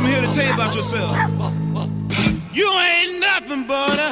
I'm here to tell you about yourself. You ain't nothing but a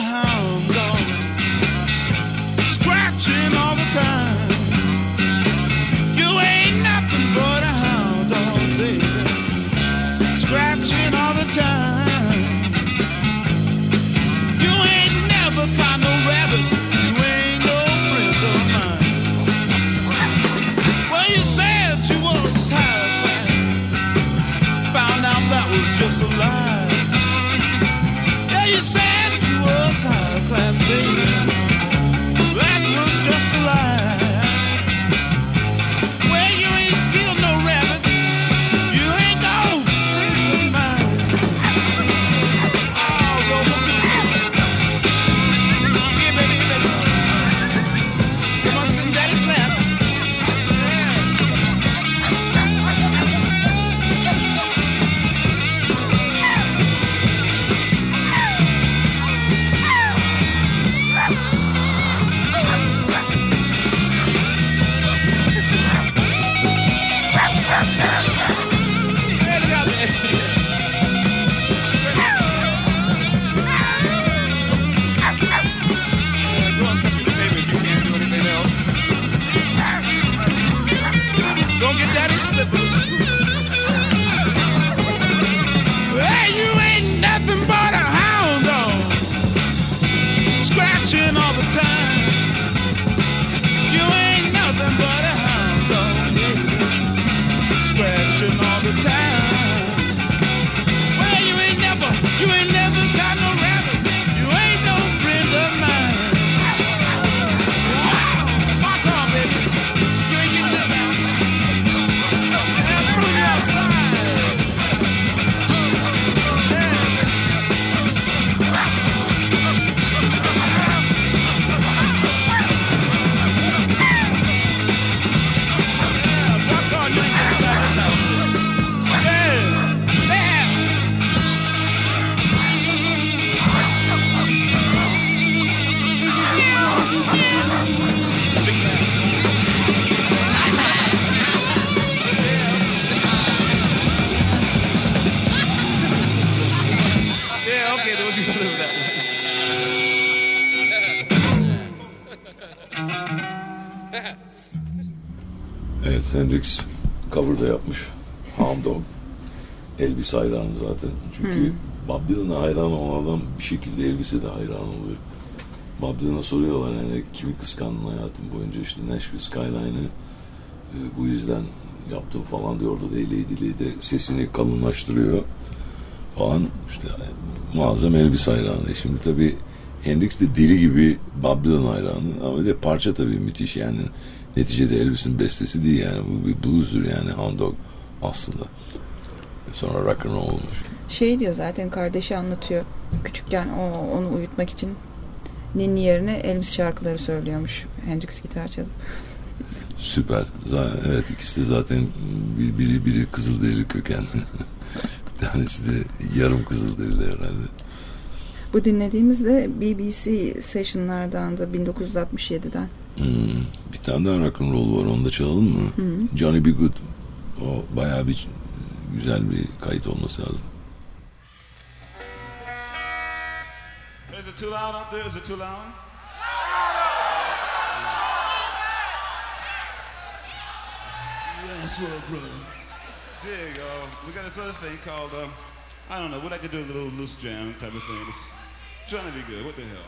Elvis hayranı zaten. Çünkü Bob Dylan'a hayran olan adam bir şekilde Elvis'e de hayran oluyor. Bob Dylan'a soruyorlar yani kimi kıskandın hayatım boyunca işte Nashville Skyline'ı e, bu yüzden yaptım falan diyor. Orada da Lady de sesini kalınlaştırıyor falan. İşte e, muazzam Elvis hayranı. Şimdi tabii Hendrix de deli gibi Bob Dylan hayranı ama de parça tabii müthiş yani. Neticede Elvis'in bestesi değil yani. Bu bir blues'dur yani Hound Dog aslında. Sonra rock and roll olmuş. Şey diyor zaten kardeşi anlatıyor. Küçükken o onu uyutmak için ninni yerine Elvis şarkıları söylüyormuş. Hendrix gitar çalıp. Süper. Zaten, evet ikisi de zaten bir, biri, biri Kızılderili köken. bir tanesi de yarım Kızılderili herhalde. Bu dinlediğimiz de BBC session'lardan da 1967'den. Hmm, bir tane daha rock and roll var onu da çalalım mı? Johnny B. Good. O bayağı bir güzel bir kayıt olması lazım. Is it up there? Brother. Dig, uh, we got this other thing called, um, I don't know, we'd like to do a little loose jam type of thing. It's trying to be good. What the hell?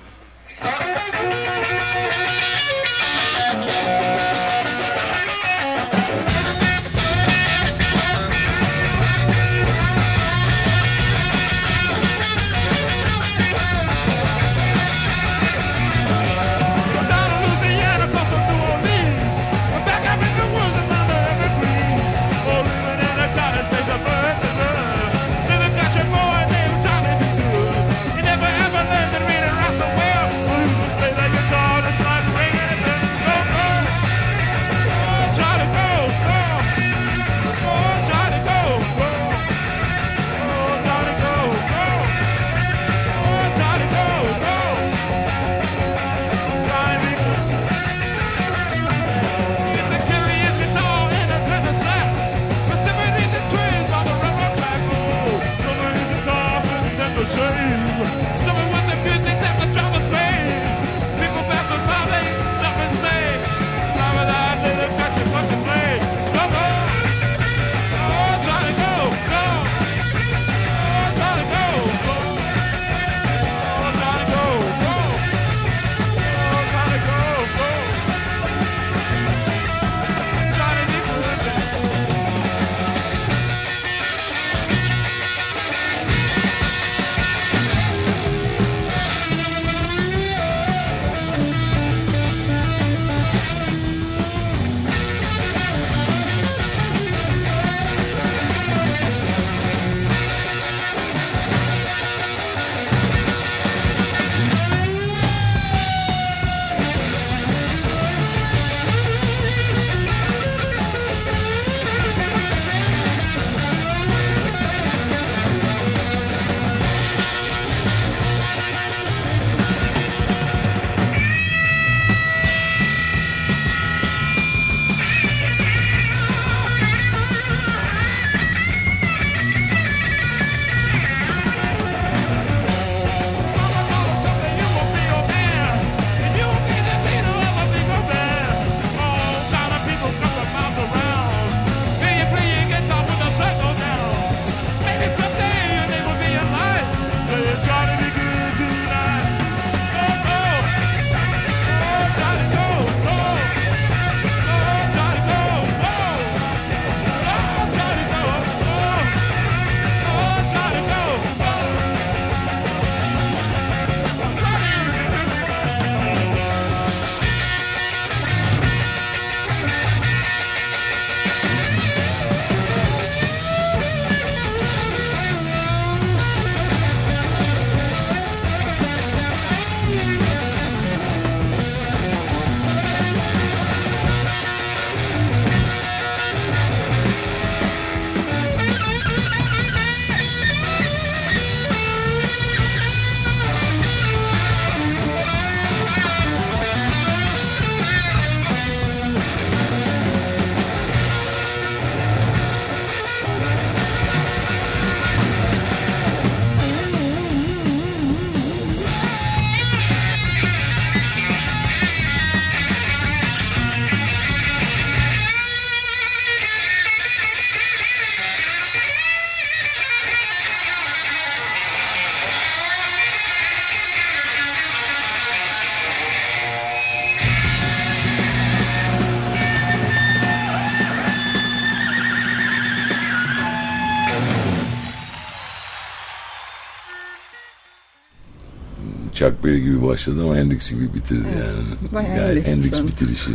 Chuck Berry gibi başladı ama Hendrix gibi bitirdi Evet. yani. Bayağı Yani Hendrix Hendrix sanırım. bitirişi.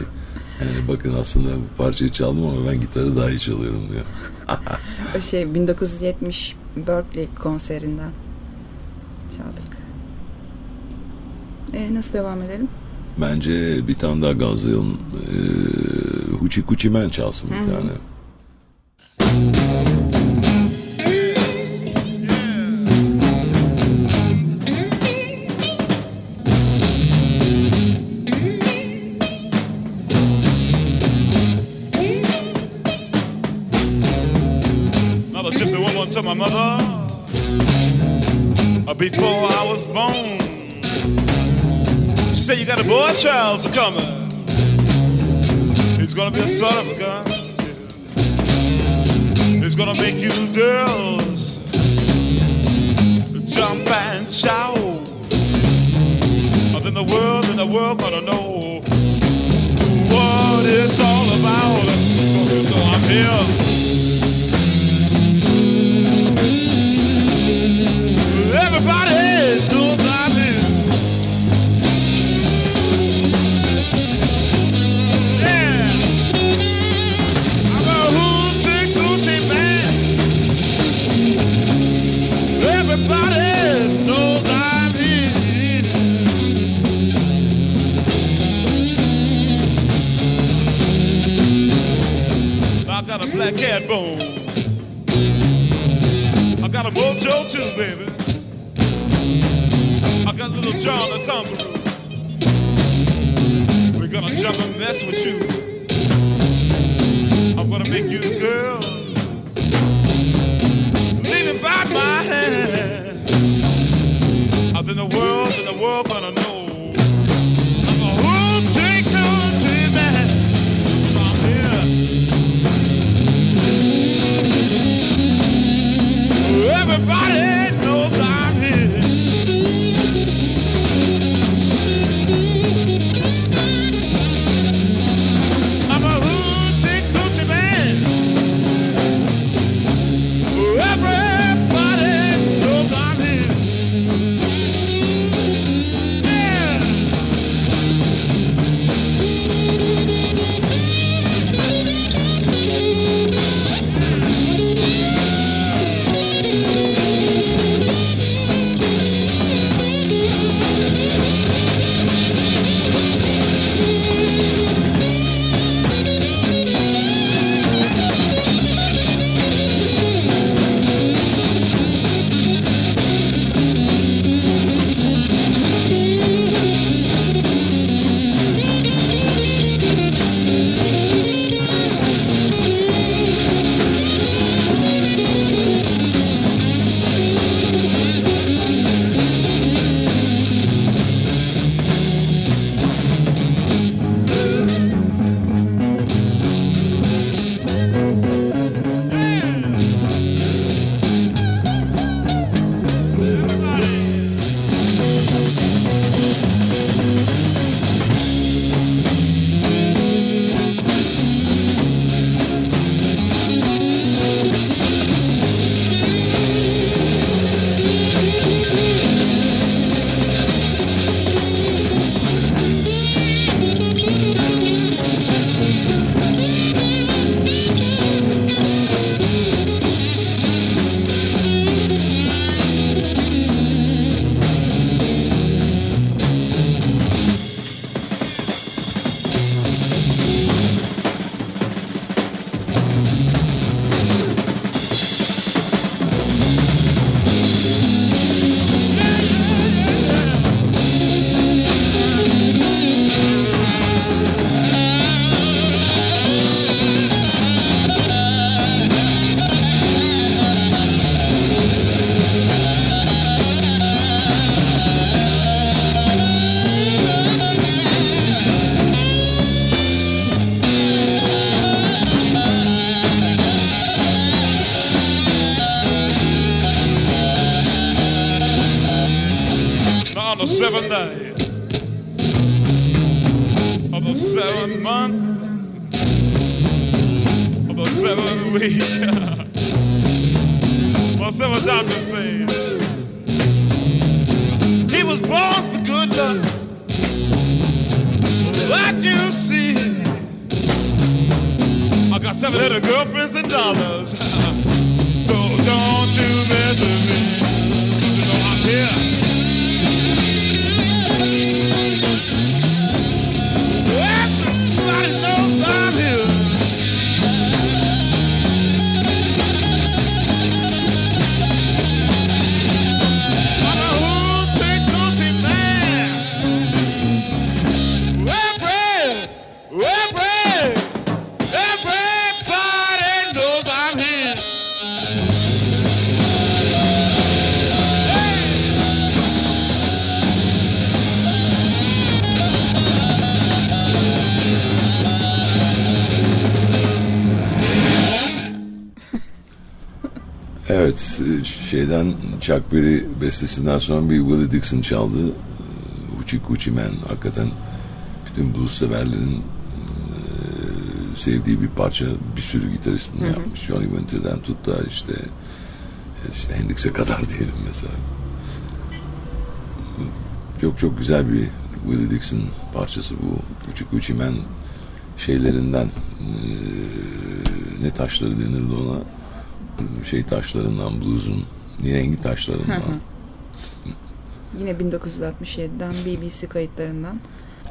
Yani bakın aslında bu parçayı çaldım ama ben gitarı daha iyi çalıyorum diyor. O şey 1970 Berkeley konserinden çaldık. E, nasıl devam edelim? Bence bir tane daha gazlayalım. Ee, Huçi Kuçi Men çalsın bir tane. Mother uh, before I was born. She said, You got a boy child coming. He's gonna be a son of a gun. A black cat bone. I got a mojo too, baby. I got a little John the Conqueror. We're gonna jump and mess with you. I'm gonna make you better girlfriends and dollars. so don't you mess with me. Evet e, şeyden Chuck Berry bestesinden sonra bir Willie Dixon çaldı. E, Huchi Kuchi Man hakikaten bütün blues severlerin e, sevdiği bir parça bir sürü gitarist bunu yapmış. Johnny Winter'den tut da işte işte Hendrix'e kadar diyelim mesela. Çok çok güzel bir Willie Dixon parçası bu. Küçük Uçimen şeylerinden ne taşları denirdi ona şey taşlarından bluzun nirengi taşlarından. Yine 1967'den BBC kayıtlarından.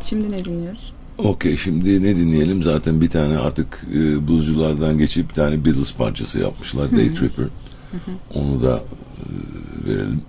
Şimdi ne dinliyoruz? Okey şimdi ne dinleyelim? Zaten bir tane artık e, bluesculardan geçip bir tane Beatles parçası yapmışlar. Day Tripper. Onu da e, verelim.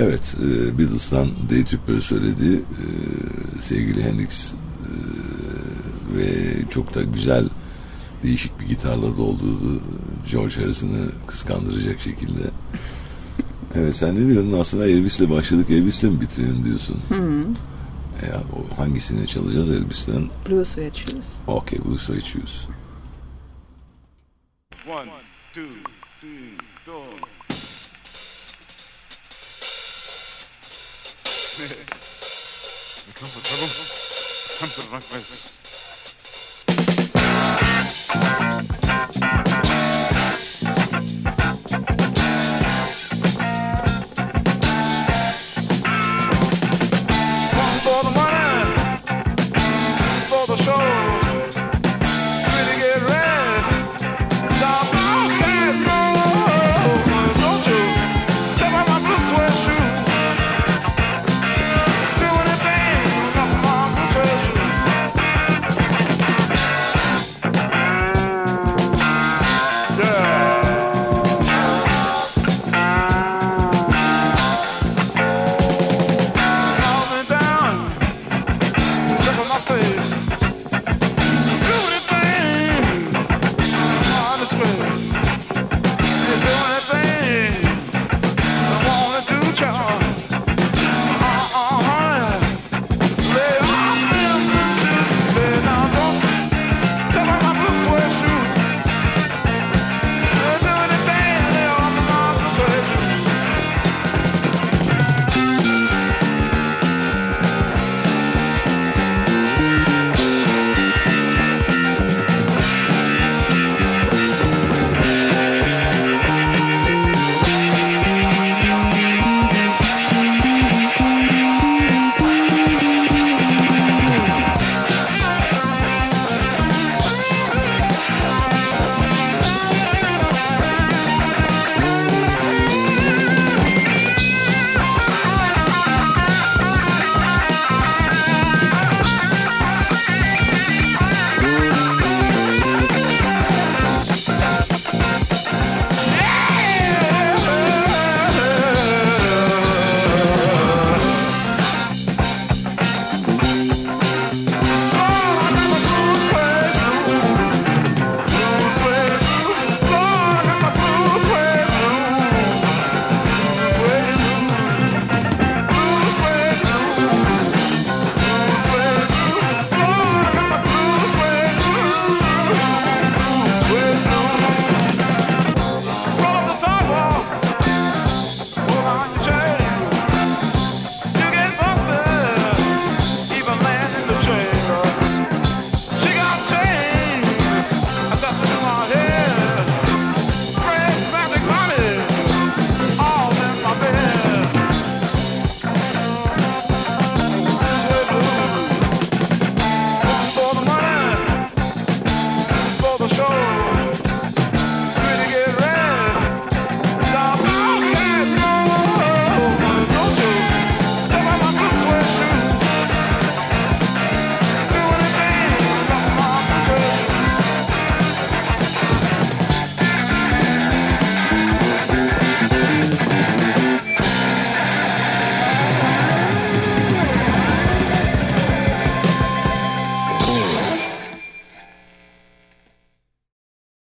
Evet, e, Beatles'tan Dave Tripper söyledi. E, sevgili Hendrix e, ve çok da güzel değişik bir gitarla doldurdu. George Harrison'ı kıskandıracak şekilde. Evet sen ne diyorsun? Aslında Elvis'le başladık. Elvis'le mi bitirelim diyorsun? E, o hangisini çalacağız Elvis'ten? Blue Suede Shoes. Okay, Blue Suede Shoes. One, two, three, four. Come, come, come to the right.